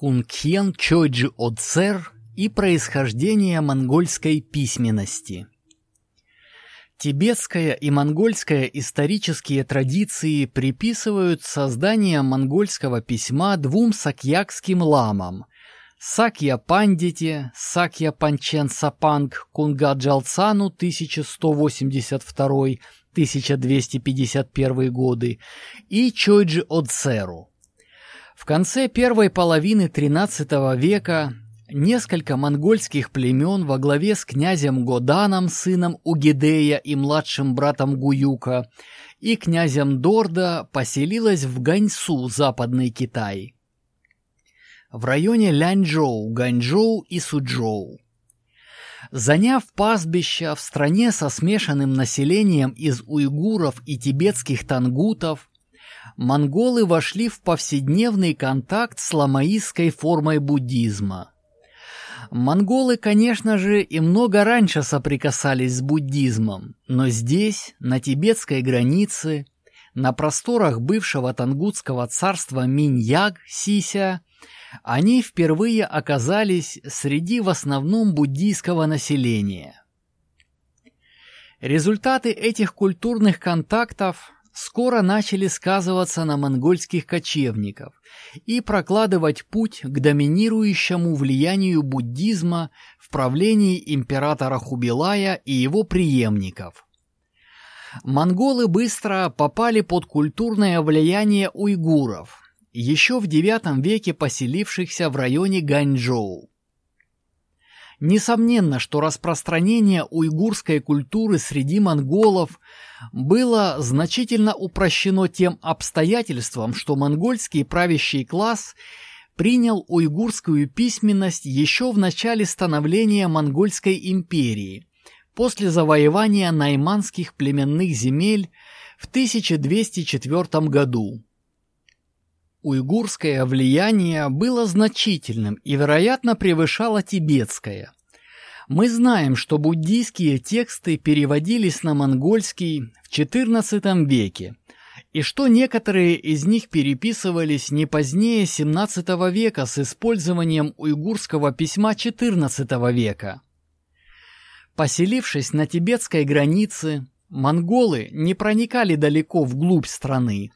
Кункхен Чойджи Оцер и происхождение монгольской письменности. Тибетская и монгольская исторические традиции приписывают создание монгольского письма двум сакьякским ламам – Сакья Пандите, Сакья Панчен Сапанг Кунгаджалцану 1182-1251 годы и Чойджи Оцеру в конце первой половины XIII века несколько монгольских племен во главе с князем Годаном, сыном Угидея и младшим братом Гуюка, и князем Дорда поселилось в Ганьсу, западный Китай, в районе Ляньчжоу, Ганьчжоу и Суджоу. Заняв пастбища в стране со смешанным населением из уйгуров и тибетских тангутов, монголы вошли в повседневный контакт с ламаистской формой буддизма. Монголы, конечно же, и много раньше соприкасались с буддизмом, но здесь, на тибетской границе, на просторах бывшего тангутского царства Миньяг, Сися, они впервые оказались среди в основном буддийского населения. Результаты этих культурных контактов скоро начали сказываться на монгольских кочевников и прокладывать путь к доминирующему влиянию буддизма в правлении императора Хубилая и его преемников. Монголы быстро попали под культурное влияние уйгуров, еще в IX веке поселившихся в районе Ганьчжоу. Несомненно, что распространение уйгурской культуры среди монголов было значительно упрощено тем обстоятельством, что монгольский правящий класс принял уйгурскую письменность еще в начале становления Монгольской империи, после завоевания найманских племенных земель в 1204 году. Уйгурское влияние было значительным и, вероятно, превышало тибетское. Мы знаем, что буддийские тексты переводились на монгольский в XIV веке, и что некоторые из них переписывались не позднее XVII века с использованием уйгурского письма XIV века. Поселившись на тибетской границе, монголы не проникали далеко вглубь страны,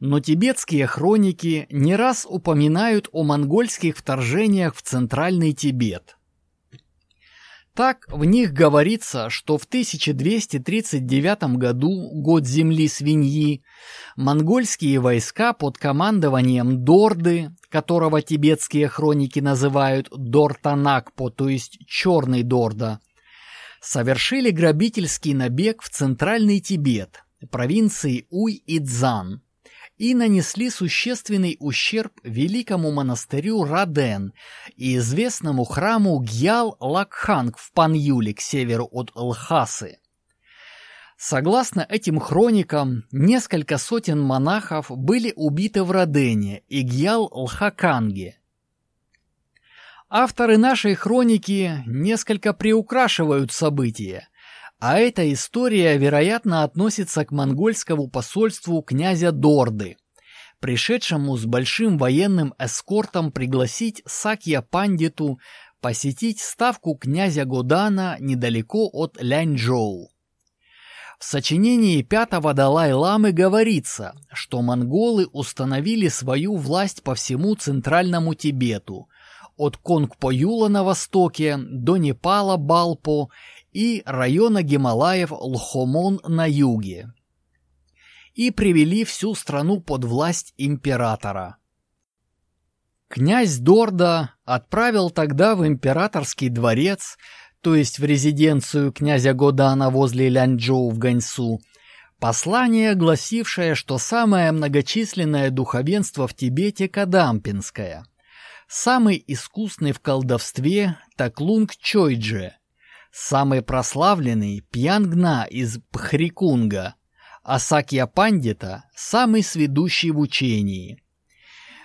но тибетские хроники не раз упоминают о монгольских вторжениях в Центральный Тибет. Так в них говорится, что в 1239 году, год земли свиньи, монгольские войска под командованием Дорды, которого тибетские хроники называют Дортанакпо, то есть Черный Дорда, совершили грабительский набег в Центральный Тибет, провинции Уй и нанесли существенный ущерб великому монастырю Раден и известному храму Гьял-Лакханг в Панюле к северу от Лхасы. Согласно этим хроникам, несколько сотен монахов были убиты в Радене и Гьял-Лхаканге. Авторы нашей хроники несколько приукрашивают события – а эта история, вероятно, относится к монгольскому посольству князя Дорды, пришедшему с большим военным эскортом пригласить Сакья Пандиту посетить ставку князя Годана недалеко от Ляньчжоу. В сочинении пятого Далай-ламы говорится, что монголы установили свою власть по всему центральному Тибету, от Конгпоюла на востоке до Непала Балпо и района Гималаев Лхомон на юге и привели всю страну под власть императора. Князь Дорда отправил тогда в императорский дворец, то есть в резиденцию князя Годана возле Лянчжоу в Ганьсу, послание, гласившее, что самое многочисленное духовенство в Тибете – Кадампинское. Самый искусный в колдовстве – Таклунг Чойджи, Самый прославленный – Пьянгна из Пхрикунга, а Сакья Пандита – самый сведущий в учении.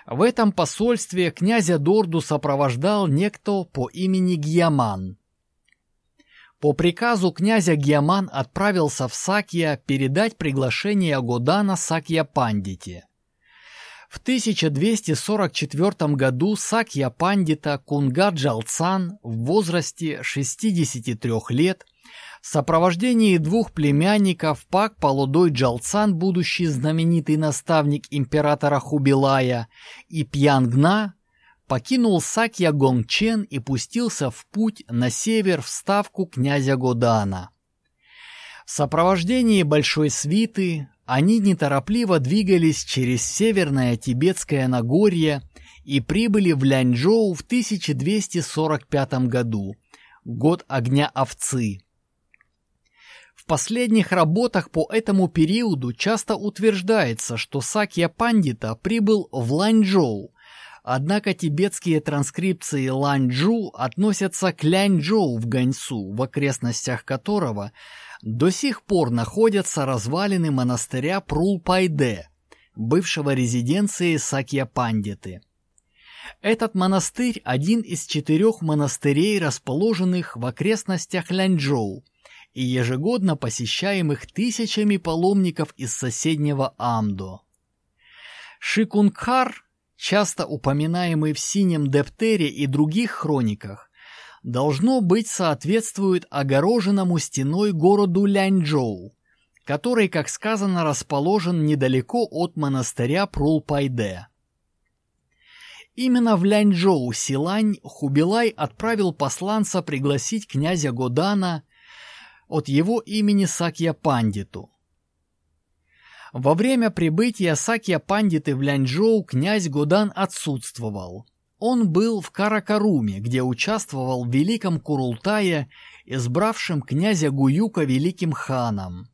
В этом посольстве князя Дорду сопровождал некто по имени Гьяман. По приказу князя Гьяман отправился в Сакья передать приглашение Годана Сакья Пандите. В 1244 году Сакья Пандита Кунга Джалцан в возрасте 63 лет в сопровождении двух племянников Пак Полудой Джалцан, будущий знаменитый наставник императора Хубилая, и Пьянгна, покинул Сакья Гонгчен и пустился в путь на север в ставку князя Годана. В сопровождении большой свиты они неторопливо двигались через северное Тибетское Нагорье и прибыли в Ляньчжоу в 1245 году, год огня овцы. В последних работах по этому периоду часто утверждается, что Сакья Пандита прибыл в Ланчжоу, однако тибетские транскрипции Ланчжу относятся к Ляньчжоу в Ганьсу, в окрестностях которого – до сих пор находятся развалины монастыря Прулпайде, бывшего резиденции Сакья-Пандиты. Этот монастырь – один из четырех монастырей, расположенных в окрестностях Лянчжоу и ежегодно посещаемых тысячами паломников из соседнего Амдо. Шикунгхар, часто упоминаемый в синем дептере и других хрониках, должно быть соответствует огороженному стеной городу Ляньчжоу, который, как сказано, расположен недалеко от монастыря Прулпайде. Именно в Ляньчжоу Силань Хубилай отправил посланца пригласить князя Годана от его имени Сакья Пандиту. Во время прибытия Сакья Пандиты в Ляньчжоу князь Годан отсутствовал – он был в Каракаруме, где участвовал в Великом Курултае, избравшем князя Гуюка великим ханом.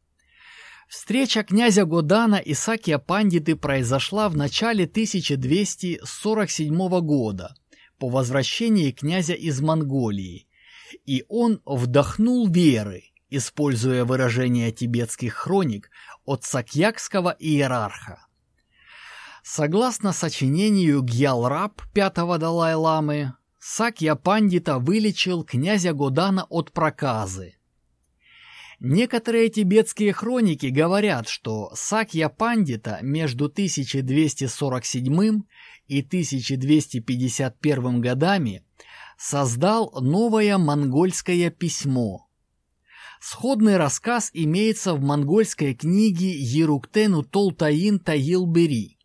Встреча князя Годана и Сакия Пандиты произошла в начале 1247 года, по возвращении князя из Монголии, и он вдохнул веры, используя выражение тибетских хроник от сакьякского иерарха. Согласно сочинению Гьялраб пятого Далай-ламы, Сакья Пандита вылечил князя Годана от проказы. Некоторые тибетские хроники говорят, что Сакья Пандита между 1247 и 1251 годами создал новое монгольское письмо. Сходный рассказ имеется в монгольской книге Еруктену Толтаин Таилбери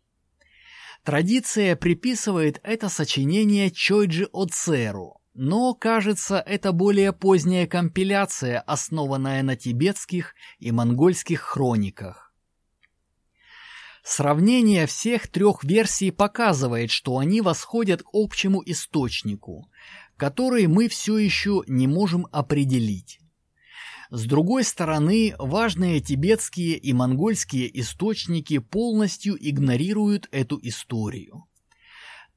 Традиция приписывает это сочинение Чойджи Оцеру, но, кажется, это более поздняя компиляция, основанная на тибетских и монгольских хрониках. Сравнение всех трех версий показывает, что они восходят к общему источнику, который мы все еще не можем определить. С другой стороны, важные тибетские и монгольские источники полностью игнорируют эту историю.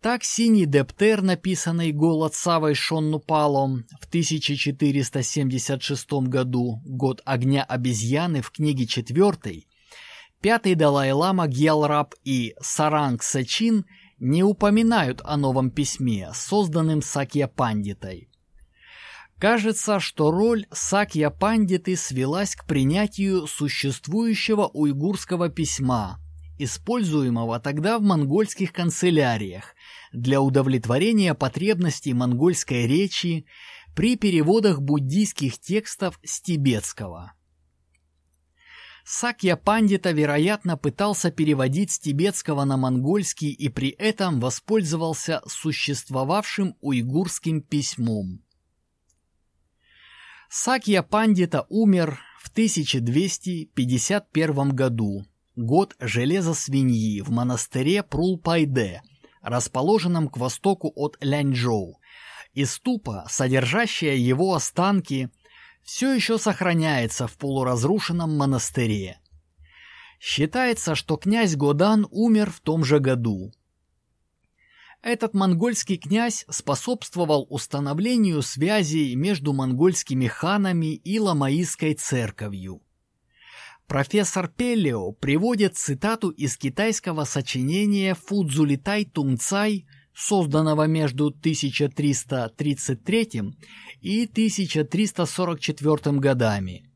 Так синий дептер, написанный Голод Савой Шоннупалом в 1476 году, год огня обезьяны в книге 4, пятый Далай-лама Гьялраб и Саранг Сачин не упоминают о новом письме, созданном Сакья Пандитой. Кажется, что роль Сакья Пандиты свелась к принятию существующего уйгурского письма, используемого тогда в монгольских канцеляриях для удовлетворения потребностей монгольской речи при переводах буддийских текстов с тибетского. Сакья Пандита, вероятно, пытался переводить с тибетского на монгольский и при этом воспользовался существовавшим уйгурским письмом. Сакья Пандита умер в 1251 году, год железа свиньи, в монастыре Прулпайде, расположенном к востоку от Ляньчжоу, и ступа, содержащая его останки, все еще сохраняется в полуразрушенном монастыре. Считается, что князь Годан умер в том же году. Этот монгольский князь способствовал установлению связей между монгольскими ханами и ламаистской церковью. Профессор Пеллио приводит цитату из китайского сочинения Фудзулитай Тунцай, созданного между 1333 и 1344 годами.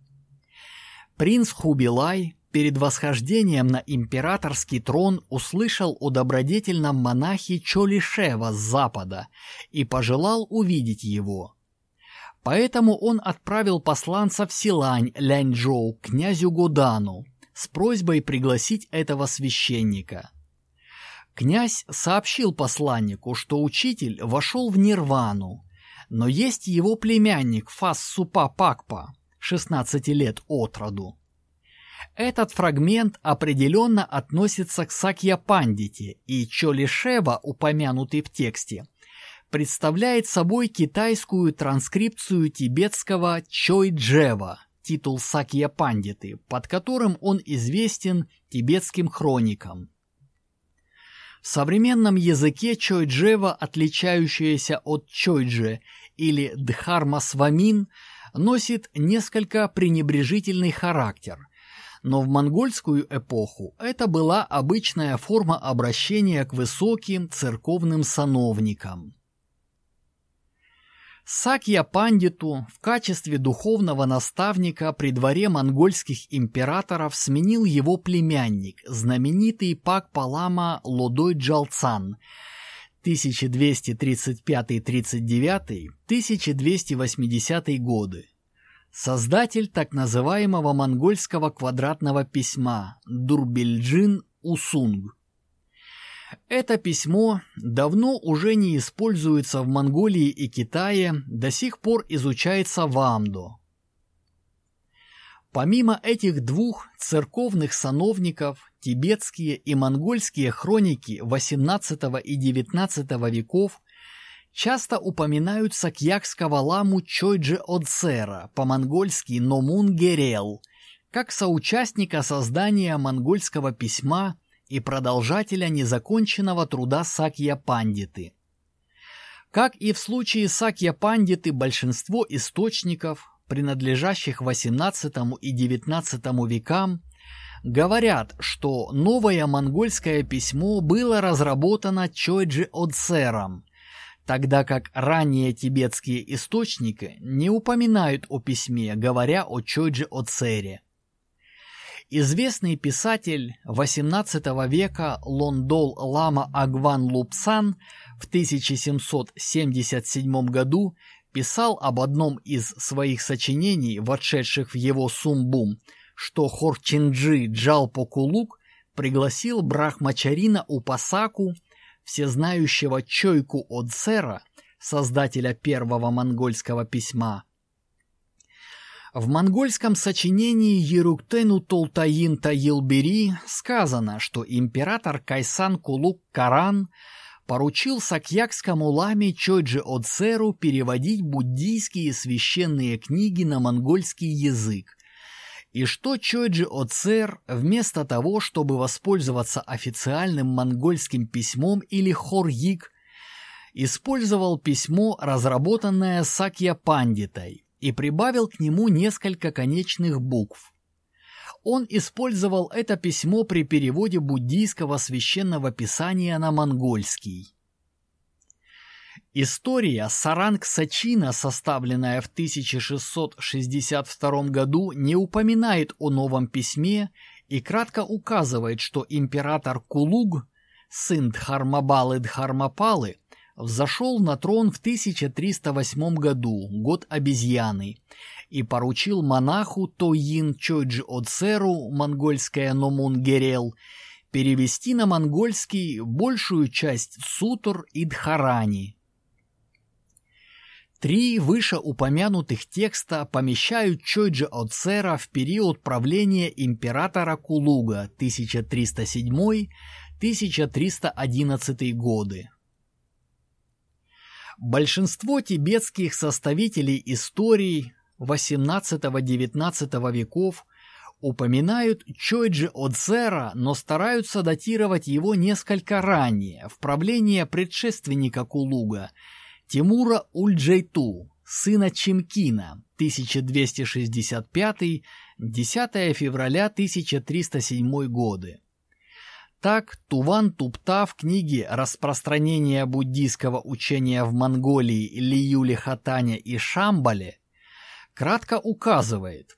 Принц Хубилай, перед восхождением на императорский трон услышал о добродетельном монахе Чолишева с запада и пожелал увидеть его. Поэтому он отправил посланца в Силань Ляньчжоу князю Годану с просьбой пригласить этого священника. Князь сообщил посланнику, что учитель вошел в нирвану, но есть его племянник Фас Супа Пакпа, 16 лет от роду. Этот фрагмент определенно относится к Сакья Пандите, и Чолишева, упомянутый в тексте, представляет собой китайскую транскрипцию тибетского Чойджева, титул Сакья Пандиты, под которым он известен тибетским хроникам. В современном языке Чойджева, отличающаяся от Чойдже или Дхарма-Свамин, носит несколько пренебрежительный характер, но в монгольскую эпоху это была обычная форма обращения к высоким церковным сановникам. Сакья Пандиту в качестве духовного наставника при дворе монгольских императоров сменил его племянник, знаменитый Пак Палама Лодой Джалцан 1235-39, 1280 годы. Создатель так называемого монгольского квадратного письма Дурбельджин Усунг. Это письмо давно уже не используется в Монголии и Китае, до сих пор изучается в Амдо. Помимо этих двух церковных сановников, тибетские и монгольские хроники XVIII и XIX веков часто упоминают сакьякского ламу Чойджи Одсера, по-монгольски Номун Герел, как соучастника создания монгольского письма и продолжателя незаконченного труда Сакья Пандиты. Как и в случае Сакья Пандиты, большинство источников, принадлежащих XVIII и XIX векам, говорят, что новое монгольское письмо было разработано Чойджи Одсером, тогда как ранние тибетские источники не упоминают о письме, говоря о Чойджи Одсере. Известный писатель XVIII века Лондол Лама Агван Лупсан в 1777 году писал об одном из своих сочинений, вошедших в его сумбум, что Хорчинджи Джалпокулук пригласил Брахмачарина Упасаку, всезнающего Чойку Одсера, создателя первого монгольского письма, в монгольском сочинении Еруктену Толтаин Таилбери сказано, что император Кайсан Кулук Каран поручил сакьякскому ламе Чойджи Оцеру переводить буддийские священные книги на монгольский язык, и что Чойджи Оцер вместо того, чтобы воспользоваться официальным монгольским письмом или хорьик, использовал письмо, разработанное Сакья Пандитой, и прибавил к нему несколько конечных букв. Он использовал это письмо при переводе буддийского священного писания на монгольский. История Саранг-Сачина, составленная в 1662 году, не упоминает о новом письме и кратко указывает, что император Кулуг, сын Дхармабалы Дхармапалы, взошел на трон в 1308 году, год обезьяны, и поручил монаху Тоин Чойджи Оцеру, монгольская Номун Герел, перевести на монгольский большую часть Сутр и Дхарани. Три вышеупомянутых текста помещают Чойджи Оцера в период правления императора Кулуга 1307-1311 годы. Большинство тибетских составителей историй XVIII-XIX веков упоминают Чойджи Одзера, но стараются датировать его несколько ранее, в правление предшественника Кулуга, Тимура Ульджейту, сына Чимкина, 1265-10 февраля 1307 годы. Так, Туван Тупта в книге «Распространение буддийского учения в Монголии Лиюли Хатане и Шамбале» кратко указывает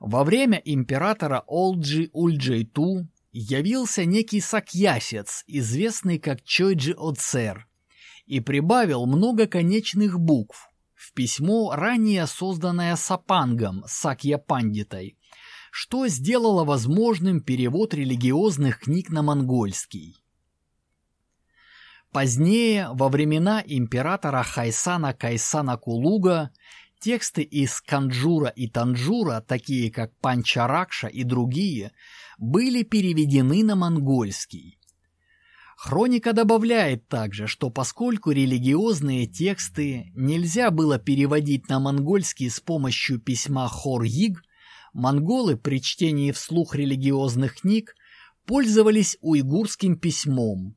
Во время императора Олджи Ульджейту явился некий сакьясец, известный как Чойджи Оцер, и прибавил много конечных букв в письмо, ранее созданное Сапангом, Сакья Пандитой, что сделало возможным перевод религиозных книг на монгольский. Позднее, во времена императора Хайсана Кайсана Кулуга, тексты из Канджура и Танджура, такие как Панчаракша и другие, были переведены на монгольский. Хроника добавляет также, что поскольку религиозные тексты нельзя было переводить на монгольский с помощью письма Хор-Йиг, монголы при чтении вслух религиозных книг пользовались уйгурским письмом.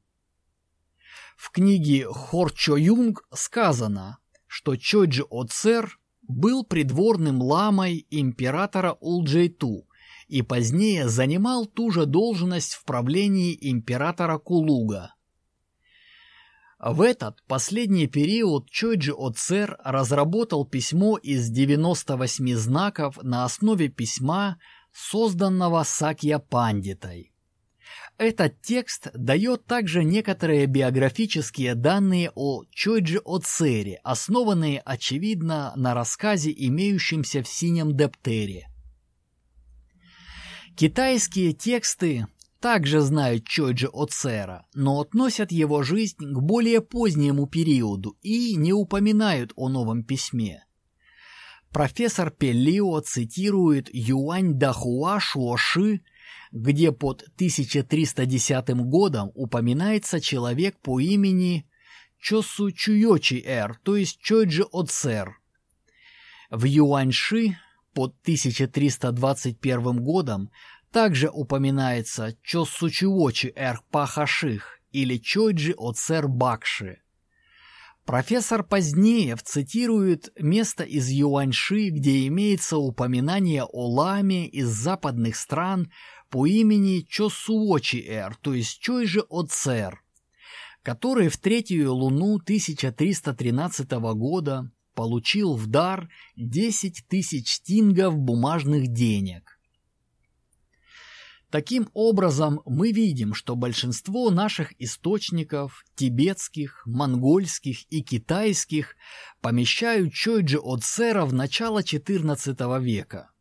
В книге Хор-Чо-Юнг сказано, что Чоджи Оцер был придворным ламой императора Улджейту и позднее занимал ту же должность в правлении императора Кулуга. В этот последний период Чойджи Оцер разработал письмо из 98 знаков на основе письма, созданного Сакья Пандитой. Этот текст дает также некоторые биографические данные о Чойджи Оцере, основанные, очевидно, на рассказе, имеющемся в синем дептере. Китайские тексты также знают Чойджи Оцера, но относят его жизнь к более позднему периоду и не упоминают о новом письме. Профессор Пеллио цитирует Юань Дахуа Шуоши, где под 1310 годом упоминается человек по имени Чосу Чуйочи Эр, то есть Чойджи Оцер. В Юаньши под 1321 годом также упоминается Чосучуочи Эр Пахаших или Чойджи Оцер Бакши. Профессор позднее цитирует место из Юаньши, где имеется упоминание о ламе из западных стран по имени Чосуочи-эр, то есть Чойджи Оцер, который в третью луну 1313 года получил в дар 10 тысяч тингов бумажных денег. Таким образом, мы видим, что большинство наших источников, тибетских, монгольских и китайских, помещают Чойджи Оцера в начало XIV века.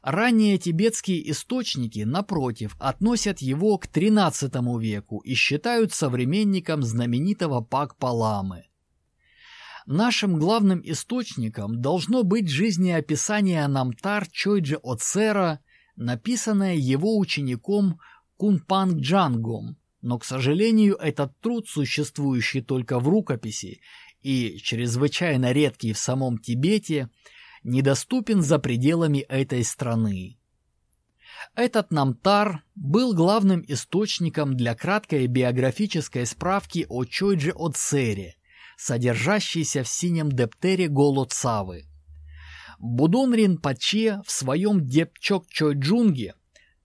Ранние тибетские источники, напротив, относят его к XIII веку и считают современником знаменитого Пак-Паламы. Нашим главным источником должно быть жизнеописание Намтар Чойджи Оцера – написанное его учеником Кунпанг Джангом, но, к сожалению, этот труд, существующий только в рукописи и чрезвычайно редкий в самом Тибете, недоступен за пределами этой страны. Этот намтар был главным источником для краткой биографической справки о Чойдже Оцере, содержащейся в синем дептере Голоцавы. Будон Ринпоче в своем Депчок Чойджунге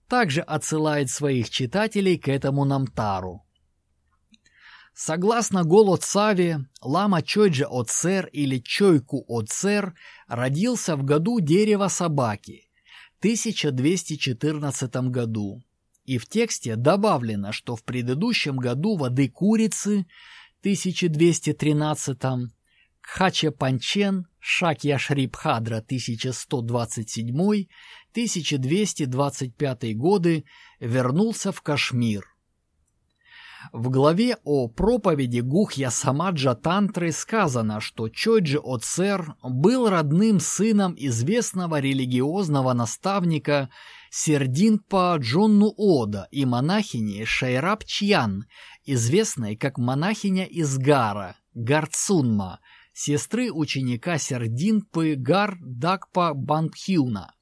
также отсылает своих читателей к этому намтару. Согласно Голо Цаве, лама Чойджа Оцер или Чойку Оцер родился в году дерева собаки, 1214 году. И в тексте добавлено, что в предыдущем году воды курицы, 1213 Хача Панчен, Шакья Шрипхадра 1127-1225 годы вернулся в Кашмир. В главе о проповеди Гухья Самаджа Тантры сказано, что Чойджи Оцер был родным сыном известного религиозного наставника Сердинпа Джонну Ода и монахини Шайраб Чьян, известной как монахиня из Гара, Гарцунма – сестры ученика Сердинпы Гар Дакпа Бангхюна.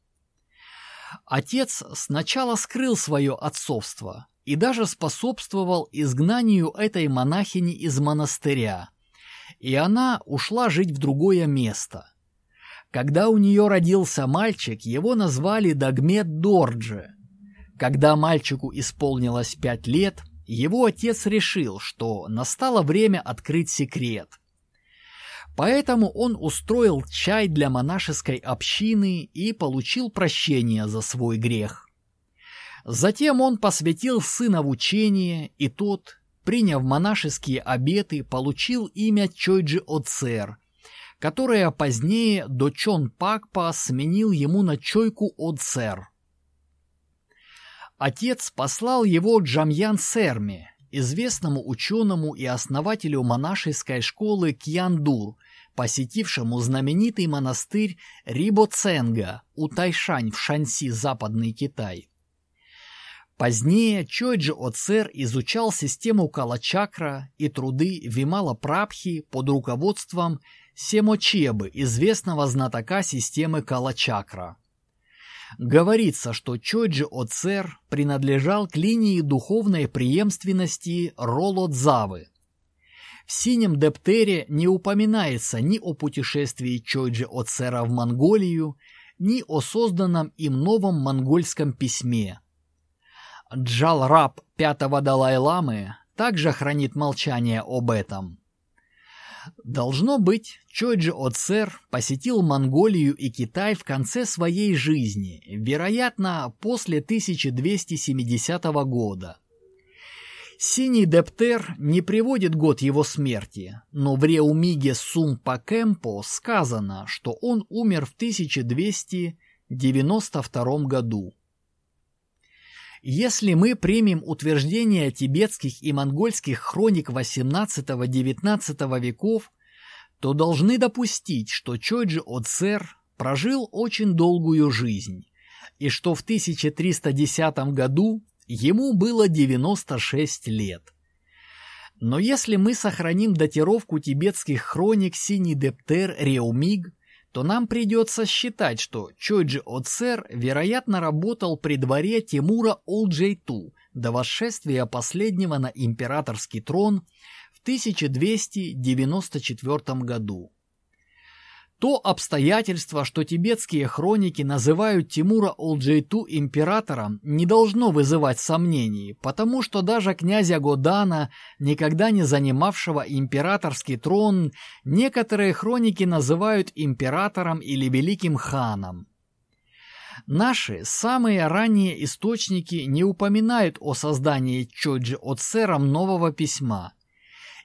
Отец сначала скрыл свое отцовство и даже способствовал изгнанию этой монахини из монастыря, и она ушла жить в другое место. Когда у нее родился мальчик, его назвали Дагмет Дорджи. Когда мальчику исполнилось пять лет, его отец решил, что настало время открыть секрет – Поэтому он устроил чай для монашеской общины и получил прощение за свой грех. Затем он посвятил сына в учение, и тот, приняв монашеские обеты, получил имя Чойджи Оцер, которое позднее Дочон Пакпа сменил ему на Чойку Оцер. Отец послал его Джамьян Серме, известному ученому и основателю монашеской школы Кьяндур, посетившему знаменитый монастырь Рибоценга у Тайшань в Шанси, Западный Китай. Позднее Чойджи Оцер изучал систему Калачакра и труды Вимала Прабхи под руководством Семочебы, известного знатока системы Калачакра. Говорится, что Чойджи Оцер принадлежал к линии духовной преемственности Ролодзавы. В синем дептере не упоминается ни о путешествии Чойджи Оцера в Монголию, ни о созданном им новом монгольском письме – Джалраб пятого Далай-ламы также хранит молчание об этом. Должно быть, Чойджи Оцер посетил Монголию и Китай в конце своей жизни, вероятно, после 1270 года. Синий Дептер не приводит год его смерти, но в Реумиге Сумпа Кемпо сказано, что он умер в 1292 году. Если мы примем утверждения тибетских и монгольских хроник XVIII-XIX веков, то должны допустить, что Чойджи Оцер прожил очень долгую жизнь, и что в 1310 году ему было 96 лет. Но если мы сохраним датировку тибетских хроник Синий Дептер Реумиг, то нам придется считать, что Чойджи Оцер, вероятно, работал при дворе Тимура Олджейту до восшествия последнего на императорский трон в 1294 году. То обстоятельство, что тибетские хроники называют Тимура Олджейту императором, не должно вызывать сомнений, потому что даже князя Годана, никогда не занимавшего императорский трон, некоторые хроники называют императором или великим ханом. Наши самые ранние источники не упоминают о создании Чоджи Оцером нового письма –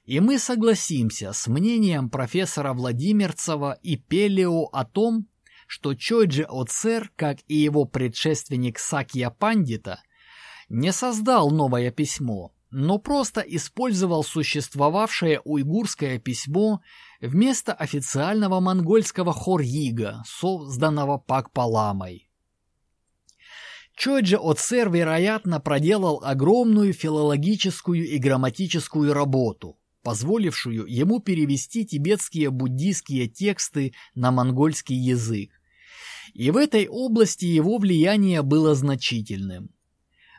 и мы согласимся с мнением профессора Владимирцева и Пелео о том, что Чойджи Оцер, как и его предшественник Сакья Пандита, не создал новое письмо, но просто использовал существовавшее уйгурское письмо вместо официального монгольского хорьига, созданного Пакпаламой. Чойджи Оцер, вероятно, проделал огромную филологическую и грамматическую работу, позволившую ему перевести тибетские буддийские тексты на монгольский язык. И в этой области его влияние было значительным.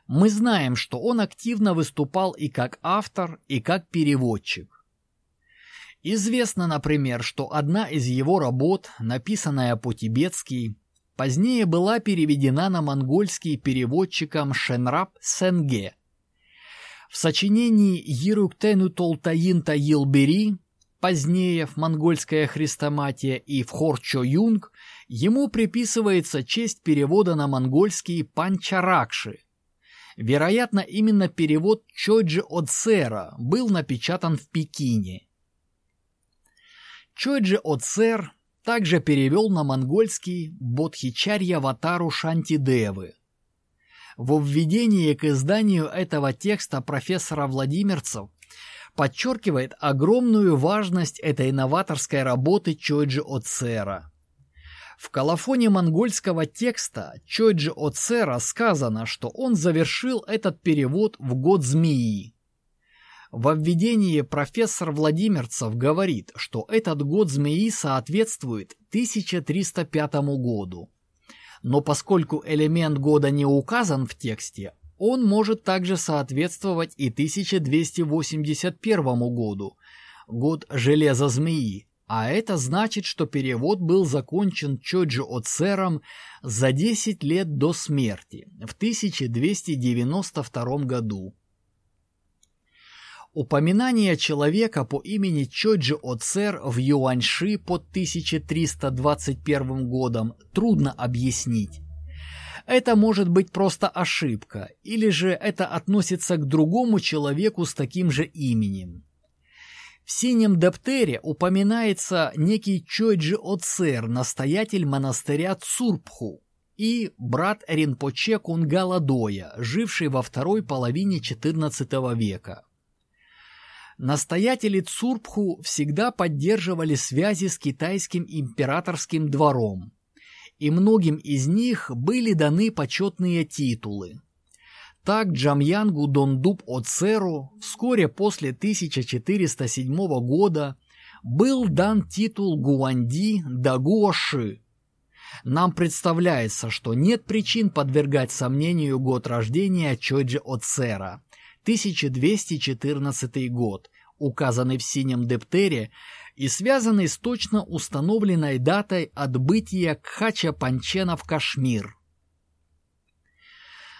Мы знаем, что он активно выступал и как автор, и как переводчик. Известно, например, что одна из его работ, написанная по-тибетски, позднее была переведена на монгольский переводчиком Шенраб Сенге – в сочинении Еруктену Толтаин Таилбери, позднее в «Монгольская хрестоматия» и в Хорчо Юнг, ему приписывается честь перевода на монгольский Панчаракши. Вероятно, именно перевод Чойджи Оцера был напечатан в Пекине. Чойджи Оцер также перевел на монгольский Бодхичарья Ватару Шантидевы – во введении к изданию этого текста профессора Владимирцев подчеркивает огромную важность этой новаторской работы Чойджи Оцера. В колофоне монгольского текста Чойджи Оцера сказано, что он завершил этот перевод в год змеи. Во введении профессор Владимирцев говорит, что этот год змеи соответствует 1305 году но поскольку элемент года не указан в тексте, он может также соответствовать и 1281 году, год железа змеи, а это значит, что перевод был закончен Чоджи Оцером за 10 лет до смерти, в 1292 году. Упоминание человека по имени Чоджи Оцер в Юаньши под 1321 годом трудно объяснить. Это может быть просто ошибка, или же это относится к другому человеку с таким же именем. В синем дептере упоминается некий Чойджи Оцер, настоятель монастыря Цурпху, и брат Ринпоче Кунгала Доя, живший во второй половине XIV века. Настоятели Цурпху всегда поддерживали связи с китайским императорским двором, и многим из них были даны почетные титулы. Так Джамьянгу Дондуб Оцеру вскоре после 1407 года был дан титул Гуанди Дагуоши. Нам представляется, что нет причин подвергать сомнению год рождения Чоджи Оцера, 1214 год, указанный в синем дептере и связанный с точно установленной датой отбытия Кхача Панчена в Кашмир.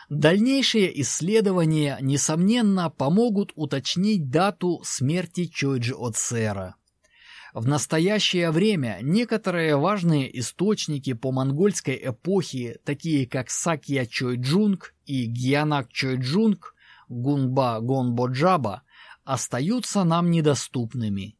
Дальнейшие исследования, несомненно, помогут уточнить дату смерти Чойджи Оцера. В настоящее время некоторые важные источники по монгольской эпохе, такие как Сакья Чойджунг и Гьянак Чойджунг, Гунба Гонбоджаба, остаются нам недоступными.